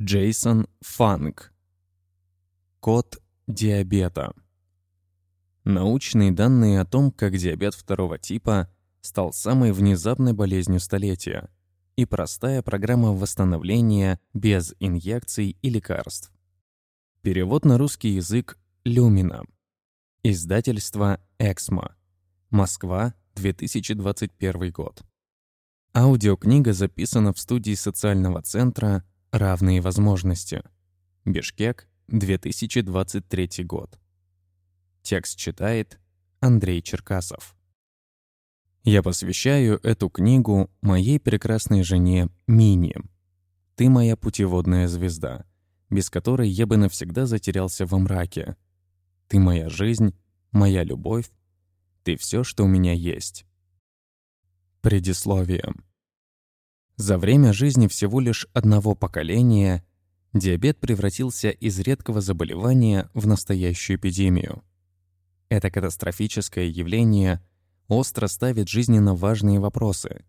Джейсон Фанк. Код диабета. Научные данные о том, как диабет второго типа стал самой внезапной болезнью столетия и простая программа восстановления без инъекций и лекарств. Перевод на русский язык Люмина. Издательство Эксмо. Москва, 2021 год. Аудиокнига записана в студии социального центра «Равные возможности». Бишкек, 2023 год. Текст читает Андрей Черкасов. Я посвящаю эту книгу моей прекрасной жене Мини. Ты моя путеводная звезда, без которой я бы навсегда затерялся во мраке. Ты моя жизнь, моя любовь, ты все, что у меня есть. Предисловие. За время жизни всего лишь одного поколения диабет превратился из редкого заболевания в настоящую эпидемию. Это катастрофическое явление остро ставит жизненно важные вопросы.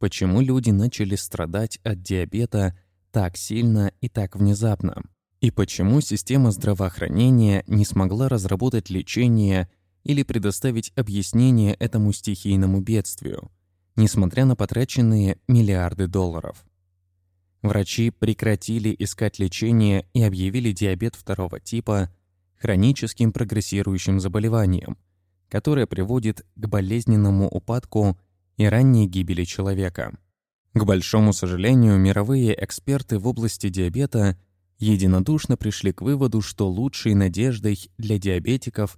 Почему люди начали страдать от диабета так сильно и так внезапно? И почему система здравоохранения не смогла разработать лечение или предоставить объяснение этому стихийному бедствию – несмотря на потраченные миллиарды долларов. Врачи прекратили искать лечение и объявили диабет второго типа хроническим прогрессирующим заболеванием, которое приводит к болезненному упадку и ранней гибели человека. К большому сожалению, мировые эксперты в области диабета единодушно пришли к выводу, что лучшей надеждой для диабетиков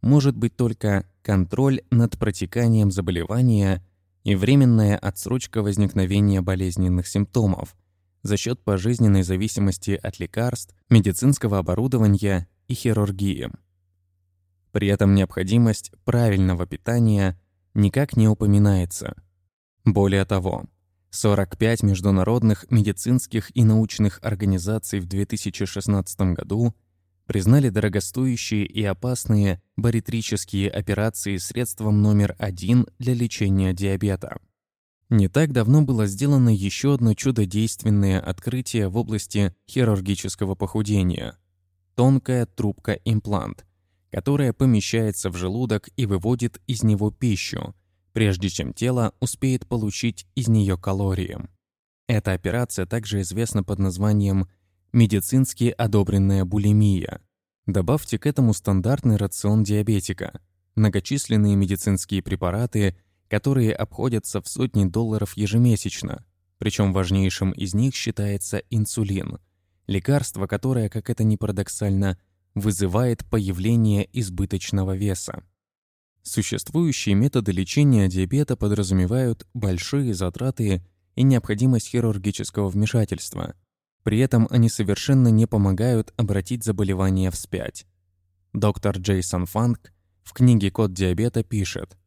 может быть только контроль над протеканием заболевания и временная отсрочка возникновения болезненных симптомов за счет пожизненной зависимости от лекарств, медицинского оборудования и хирургии. При этом необходимость правильного питания никак не упоминается. Более того, 45 международных медицинских и научных организаций в 2016 году – признали дорогостоящие и опасные баритрические операции средством номер один для лечения диабета. Не так давно было сделано еще одно чудодейственное открытие в области хирургического похудения – тонкая трубка-имплант, которая помещается в желудок и выводит из него пищу, прежде чем тело успеет получить из нее калории. Эта операция также известна под названием медицински одобренная булимия. Добавьте к этому стандартный рацион диабетика, многочисленные медицинские препараты, которые обходятся в сотни долларов ежемесячно. Причем важнейшим из них считается инсулин, лекарство, которое, как это ни парадоксально, вызывает появление избыточного веса. Существующие методы лечения диабета подразумевают большие затраты и необходимость хирургического вмешательства – при этом они совершенно не помогают обратить заболевание вспять. Доктор Джейсон Фанк в книге «Код диабета» пишет,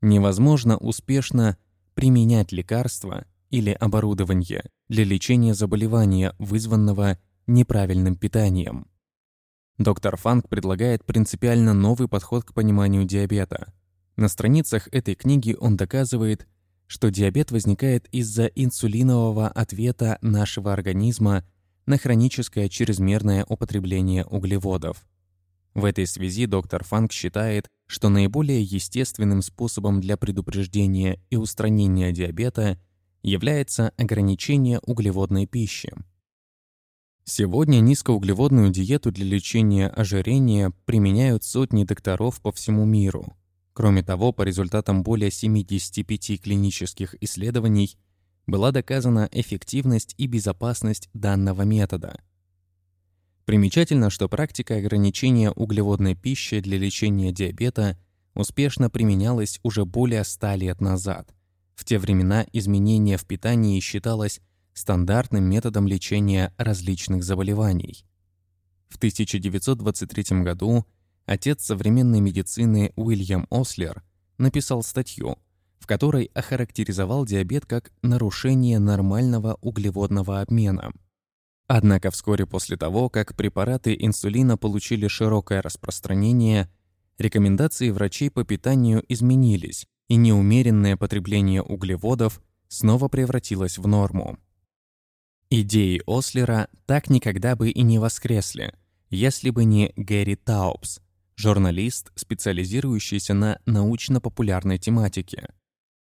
«Невозможно успешно применять лекарства или оборудование для лечения заболевания, вызванного неправильным питанием». Доктор Фанк предлагает принципиально новый подход к пониманию диабета. На страницах этой книги он доказывает, что диабет возникает из-за инсулинового ответа нашего организма на хроническое чрезмерное употребление углеводов. В этой связи доктор Фанк считает, что наиболее естественным способом для предупреждения и устранения диабета является ограничение углеводной пищи. Сегодня низкоуглеводную диету для лечения ожирения применяют сотни докторов по всему миру – Кроме того, по результатам более 75 клинических исследований была доказана эффективность и безопасность данного метода. Примечательно, что практика ограничения углеводной пищи для лечения диабета успешно применялась уже более 100 лет назад. В те времена изменение в питании считалось стандартным методом лечения различных заболеваний. В 1923 году отец современной медицины Уильям Ослер написал статью, в которой охарактеризовал диабет как нарушение нормального углеводного обмена. Однако вскоре после того, как препараты инсулина получили широкое распространение, рекомендации врачей по питанию изменились, и неумеренное потребление углеводов снова превратилось в норму. Идеи Ослера так никогда бы и не воскресли, если бы не Гэри Таупс, журналист, специализирующийся на научно-популярной тематике.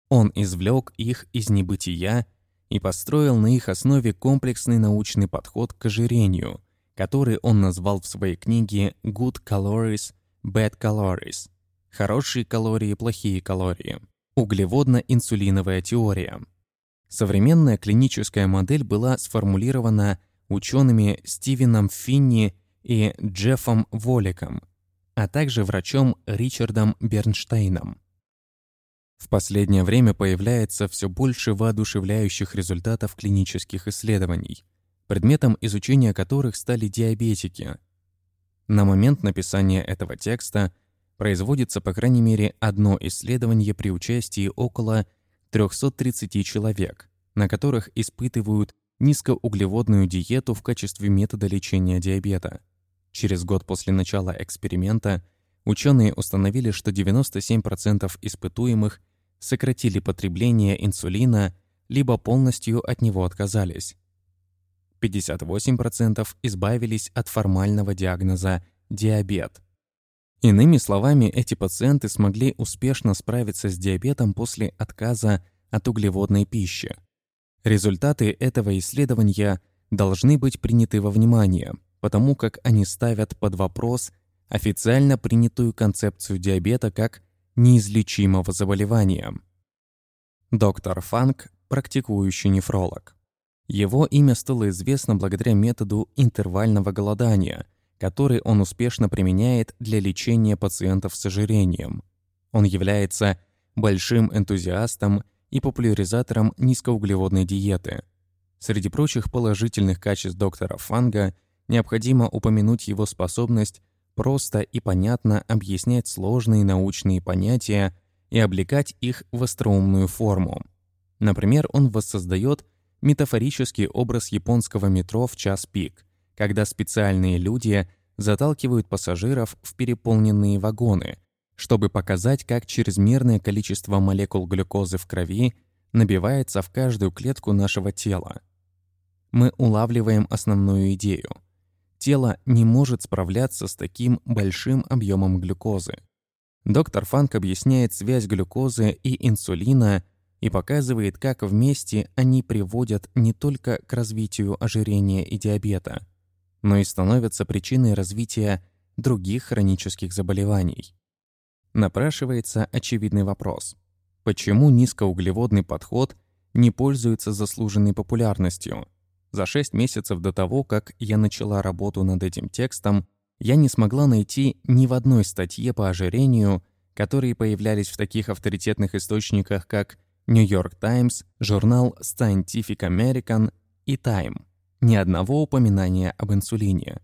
Он извлек их из небытия и построил на их основе комплексный научный подход к ожирению, который он назвал в своей книге «Good Calories, Bad Calories» – «Хорошие калории, плохие калории» – углеводно-инсулиновая теория. Современная клиническая модель была сформулирована учеными Стивеном Финни и Джеффом Воликом, а также врачом Ричардом Бернштейном. В последнее время появляется все больше воодушевляющих результатов клинических исследований, предметом изучения которых стали диабетики. На момент написания этого текста производится по крайней мере одно исследование при участии около 330 человек, на которых испытывают низкоуглеводную диету в качестве метода лечения диабета. Через год после начала эксперимента ученые установили, что 97% испытуемых сократили потребление инсулина либо полностью от него отказались. 58% избавились от формального диагноза «диабет». Иными словами, эти пациенты смогли успешно справиться с диабетом после отказа от углеводной пищи. Результаты этого исследования должны быть приняты во внимание, потому как они ставят под вопрос официально принятую концепцию диабета как неизлечимого заболевания. Доктор Фанк – практикующий нефролог. Его имя стало известно благодаря методу интервального голодания, который он успешно применяет для лечения пациентов с ожирением. Он является большим энтузиастом и популяризатором низкоуглеводной диеты. Среди прочих положительных качеств доктора Фанга необходимо упомянуть его способность просто и понятно объяснять сложные научные понятия и облекать их в остроумную форму. Например, он воссоздает метафорический образ японского метро в час пик, когда специальные люди заталкивают пассажиров в переполненные вагоны, чтобы показать, как чрезмерное количество молекул глюкозы в крови набивается в каждую клетку нашего тела. Мы улавливаем основную идею. Тело не может справляться с таким большим объемом глюкозы. Доктор Фанк объясняет связь глюкозы и инсулина и показывает, как вместе они приводят не только к развитию ожирения и диабета, но и становятся причиной развития других хронических заболеваний. Напрашивается очевидный вопрос. Почему низкоуглеводный подход не пользуется заслуженной популярностью? За 6 месяцев до того, как я начала работу над этим текстом, я не смогла найти ни в одной статье по ожирению, которые появлялись в таких авторитетных источниках, как New York Times, журнал Scientific American и Time, ни одного упоминания об инсулине.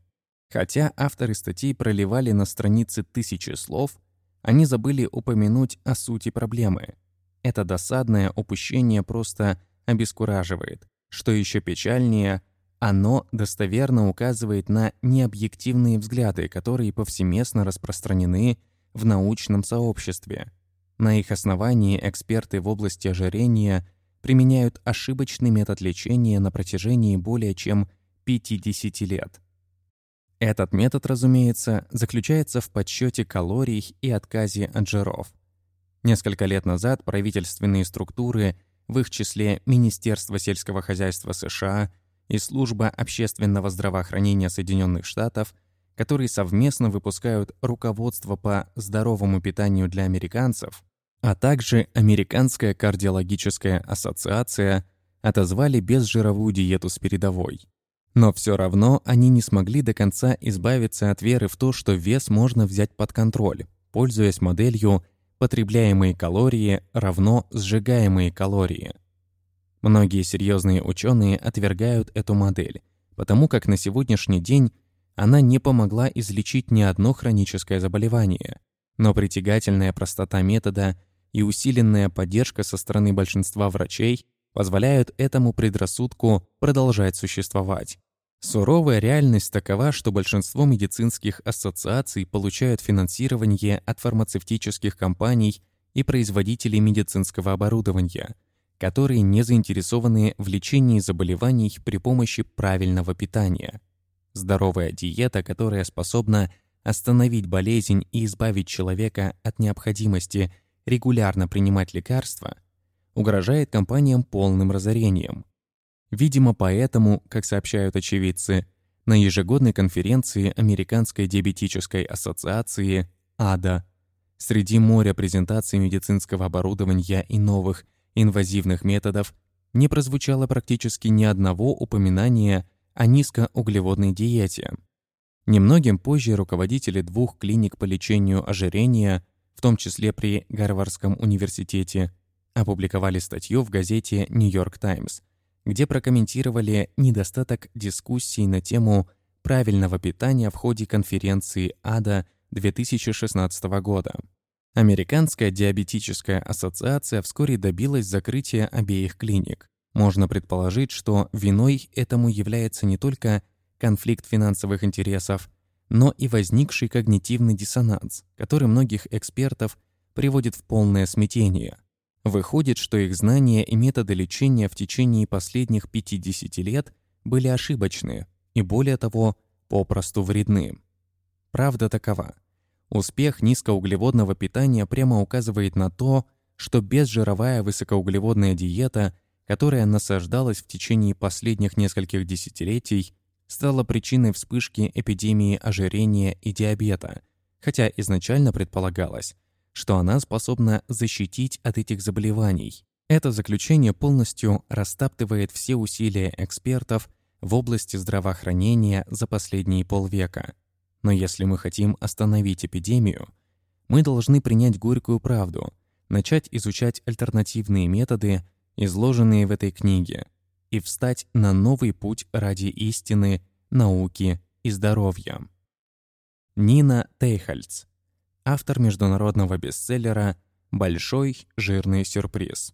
Хотя авторы статей проливали на странице тысячи слов, они забыли упомянуть о сути проблемы. Это досадное упущение просто обескураживает. Что еще печальнее – оно достоверно указывает на необъективные взгляды, которые повсеместно распространены в научном сообществе. На их основании эксперты в области ожирения применяют ошибочный метод лечения на протяжении более чем 50 лет. Этот метод, разумеется, заключается в подсчете калорий и отказе от жиров. Несколько лет назад правительственные структуры, в их числе Министерство сельского хозяйства США – и Служба общественного здравоохранения Соединенных Штатов, которые совместно выпускают руководство по здоровому питанию для американцев, а также Американская кардиологическая ассоциация отозвали безжировую диету с передовой. Но все равно они не смогли до конца избавиться от веры в то, что вес можно взять под контроль, пользуясь моделью «потребляемые калории равно сжигаемые калории». Многие серьезные ученые отвергают эту модель, потому как на сегодняшний день она не помогла излечить ни одно хроническое заболевание. Но притягательная простота метода и усиленная поддержка со стороны большинства врачей позволяют этому предрассудку продолжать существовать. Суровая реальность такова, что большинство медицинских ассоциаций получают финансирование от фармацевтических компаний и производителей медицинского оборудования – которые не заинтересованы в лечении заболеваний при помощи правильного питания. Здоровая диета, которая способна остановить болезнь и избавить человека от необходимости регулярно принимать лекарства, угрожает компаниям полным разорением. Видимо, поэтому, как сообщают очевидцы, на ежегодной конференции Американской диабетической ассоциации АДА среди моря презентаций медицинского оборудования и новых инвазивных методов не прозвучало практически ни одного упоминания о низкоуглеводной диете. Немногим позже руководители двух клиник по лечению ожирения, в том числе при Гарвардском университете, опубликовали статью в газете «Нью-Йорк Таймс», где прокомментировали недостаток дискуссий на тему правильного питания в ходе конференции АДА 2016 года. Американская диабетическая ассоциация вскоре добилась закрытия обеих клиник. Можно предположить, что виной этому является не только конфликт финансовых интересов, но и возникший когнитивный диссонанс, который многих экспертов приводит в полное смятение. Выходит, что их знания и методы лечения в течение последних 50 лет были ошибочны и, более того, попросту вредны. Правда такова. Успех низкоуглеводного питания прямо указывает на то, что безжировая высокоуглеводная диета, которая насаждалась в течение последних нескольких десятилетий, стала причиной вспышки эпидемии ожирения и диабета, хотя изначально предполагалось, что она способна защитить от этих заболеваний. Это заключение полностью растаптывает все усилия экспертов в области здравоохранения за последние полвека. Но если мы хотим остановить эпидемию, мы должны принять горькую правду, начать изучать альтернативные методы, изложенные в этой книге, и встать на новый путь ради истины, науки и здоровья. Нина Тейхальц автор международного бестселлера «Большой жирный сюрприз».